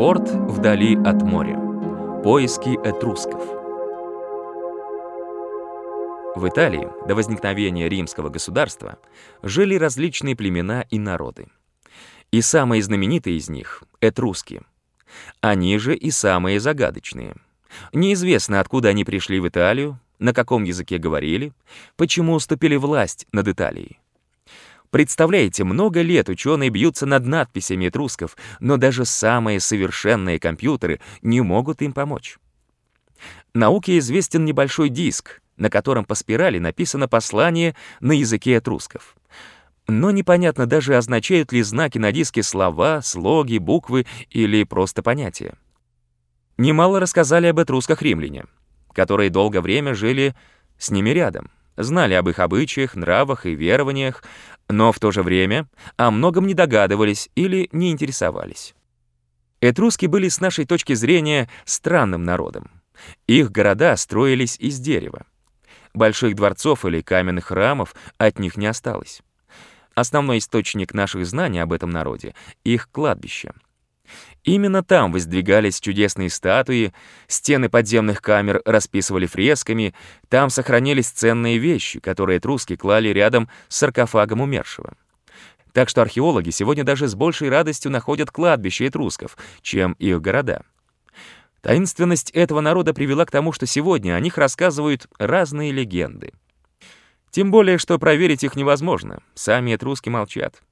Порт вдали от моря. Поиски этрусков. В Италии до возникновения римского государства жили различные племена и народы. И самые знаменитые из них — этруски. Они же и самые загадочные. Неизвестно, откуда они пришли в Италию, на каком языке говорили, почему уступили власть над Италией. Представляете, много лет ученые бьются над надписями этрусков, но даже самые совершенные компьютеры не могут им помочь. Науке известен небольшой диск, на котором по спирали написано послание на языке этрусков. Но непонятно даже, означают ли знаки на диске слова, слоги, буквы или просто понятия. Немало рассказали об этрусках римляне, которые долгое время жили с ними рядом, знали об их обычаях, нравах и верованиях, но в то же время о многом не догадывались или не интересовались. Этруски были с нашей точки зрения странным народом. Их города строились из дерева. Больших дворцов или каменных храмов от них не осталось. Основной источник наших знаний об этом народе — их кладбище — Именно там воздвигались чудесные статуи, стены подземных камер расписывали фресками, там сохранились ценные вещи, которые этруски клали рядом с саркофагом умершего. Так что археологи сегодня даже с большей радостью находят кладбища этрусков, чем их города. Таинственность этого народа привела к тому, что сегодня о них рассказывают разные легенды. Тем более, что проверить их невозможно, сами этруски молчат.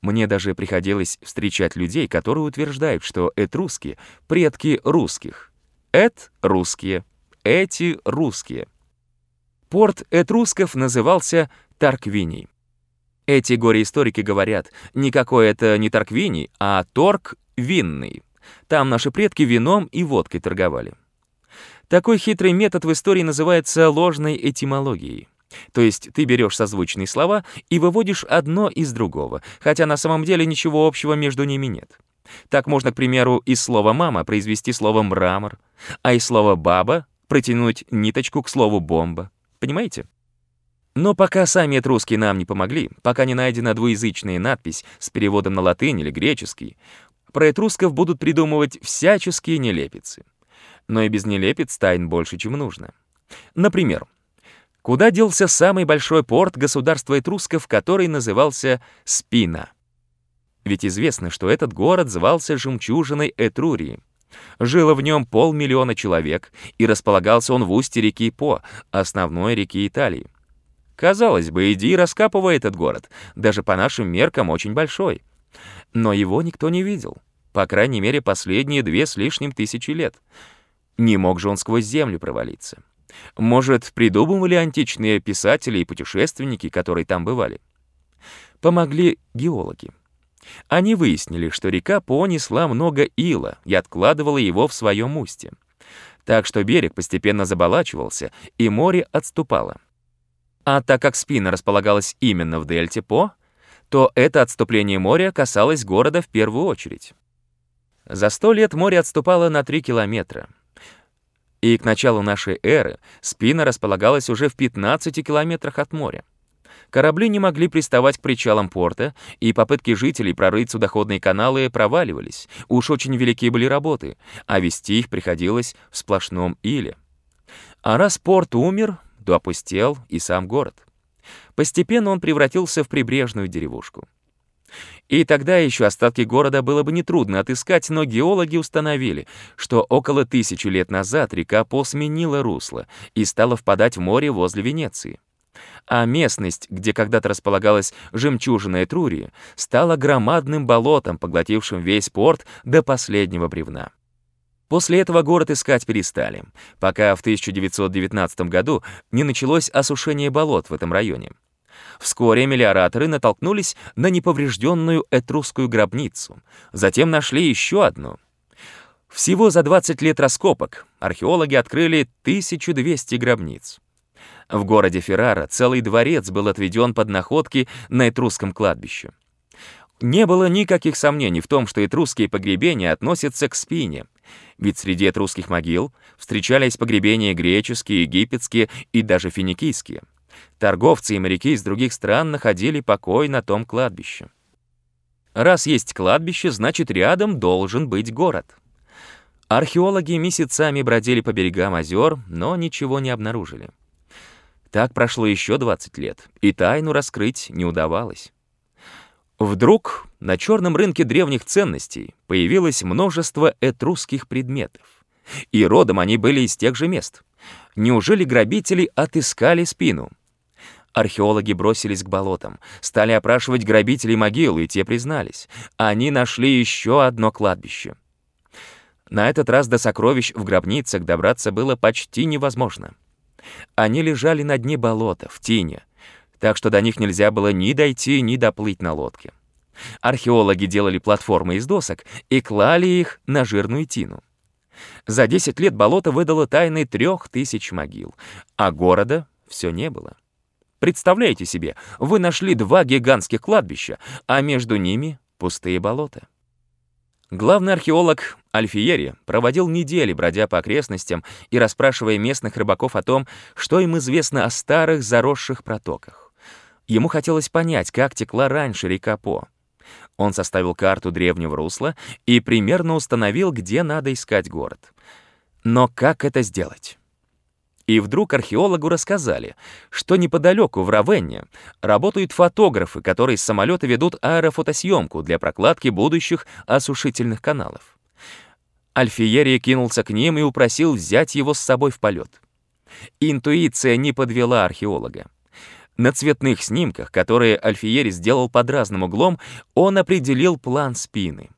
Мне даже приходилось встречать людей, которые утверждают, что этруски — предки русских. Эт — русские, эти — русские. Порт этрусков назывался Тарквиний. Эти горе-историки говорят, никакой это не Тарквиний, а Торг Винный. Там наши предки вином и водкой торговали. Такой хитрый метод в истории называется ложной этимологией. То есть ты берешь созвучные слова и выводишь одно из другого, хотя на самом деле ничего общего между ними нет. Так можно, к примеру, из слова «мама» произвести слово «мрамор», а из слова «баба» протянуть ниточку к слову «бомба». Понимаете? Но пока сами этрусские нам не помогли, пока не найдена двуязычная надпись с переводом на латынь или греческий, про этрусков будут придумывать всяческие нелепицы. Но и без нелепиц тайн больше, чем нужно. Например, Куда делся самый большой порт государства этрусков, который назывался Спина? Ведь известно, что этот город звался жемчужиной Этрурии. Жило в нем полмиллиона человек, и располагался он в устье реки По, основной реки Италии. Казалось бы, иди раскапывай этот город, даже по нашим меркам очень большой. Но его никто не видел, по крайней мере, последние две с лишним тысячи лет. Не мог же он сквозь землю провалиться. Может, придумывали античные писатели и путешественники, которые там бывали? Помогли геологи. Они выяснили, что река По несла много ила и откладывала его в своем устье. Так что берег постепенно заболачивался, и море отступало. А так как спина располагалась именно в дельте По, то это отступление моря касалось города в первую очередь. За сто лет море отступало на 3 километра. И к началу нашей эры спина располагалась уже в 15 километрах от моря. Корабли не могли приставать к причалам порта, и попытки жителей прорыть судоходные каналы проваливались. Уж очень велики были работы, а вести их приходилось в сплошном иле. А раз порт умер, то опустел и сам город. Постепенно он превратился в прибрежную деревушку. И тогда еще остатки города было бы нетрудно отыскать, но геологи установили, что около тысячи лет назад река По сменила русло и стала впадать в море возле Венеции. А местность, где когда-то располагалась жемчужина Этрурии, стала громадным болотом, поглотившим весь порт до последнего бревна. После этого город искать перестали, пока в 1919 году не началось осушение болот в этом районе. Вскоре мелиораторы натолкнулись на неповрежденную этрусскую гробницу, затем нашли еще одну. Всего за 20 лет раскопок археологи открыли 1200 гробниц. В городе Феррара целый дворец был отведен под находки на этрусском кладбище. Не было никаких сомнений в том, что этрусские погребения относятся к спине, ведь среди этрусских могил встречались погребения греческие, египетские и даже финикийские — Торговцы и моряки из других стран находили покой на том кладбище. Раз есть кладбище, значит, рядом должен быть город. Археологи месяцами бродили по берегам озер, но ничего не обнаружили. Так прошло еще 20 лет, и тайну раскрыть не удавалось. Вдруг на черном рынке древних ценностей появилось множество этрусских предметов. И родом они были из тех же мест. Неужели грабители отыскали спину? Археологи бросились к болотам, стали опрашивать грабителей могил, и те признались. Они нашли еще одно кладбище. На этот раз до сокровищ в гробницах добраться было почти невозможно. Они лежали на дне болота, в тине, так что до них нельзя было ни дойти, ни доплыть на лодке. Археологи делали платформы из досок и клали их на жирную тину. За 10 лет болото выдало тайны трех тысяч могил, а города все не было. Представляете себе, вы нашли два гигантских кладбища, а между ними пустые болота. Главный археолог Альфиери проводил недели, бродя по окрестностям и расспрашивая местных рыбаков о том, что им известно о старых заросших протоках. Ему хотелось понять, как текла раньше река По. Он составил карту древнего русла и примерно установил, где надо искать город. Но как это сделать? И вдруг археологу рассказали, что неподалеку в Равенне работают фотографы, которые с самолета ведут аэрофотосъемку для прокладки будущих осушительных каналов. Альфиерия кинулся к ним и упросил взять его с собой в полет. Интуиция не подвела археолога. На цветных снимках, которые Альфиери сделал под разным углом, он определил план спины —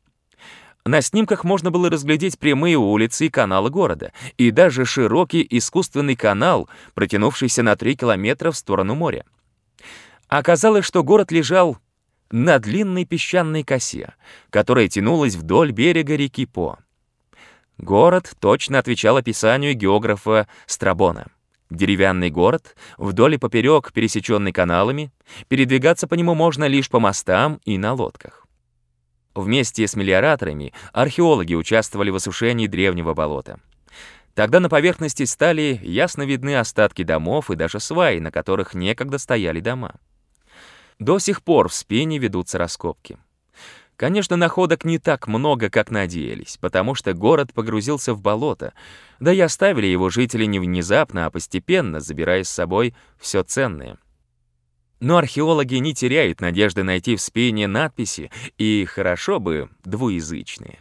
на снимках можно было разглядеть прямые улицы и каналы города, и даже широкий искусственный канал, протянувшийся на 3 километра в сторону моря. Оказалось, что город лежал на длинной песчаной косе, которая тянулась вдоль берега реки По. Город точно отвечал описанию географа Страбона. Деревянный город, вдоль и поперек пересеченный каналами, передвигаться по нему можно лишь по мостам и на лодках. Вместе с мелиораторами археологи участвовали в осушении древнего болота. Тогда на поверхности стали ясно видны остатки домов и даже сваи, на которых некогда стояли дома. До сих пор в Спине ведутся раскопки. Конечно, находок не так много, как надеялись, потому что город погрузился в болото, да и оставили его жители не внезапно, а постепенно, забирая с собой все ценное — но археологи не теряют надежды найти в спине надписи, и хорошо бы двуязычные.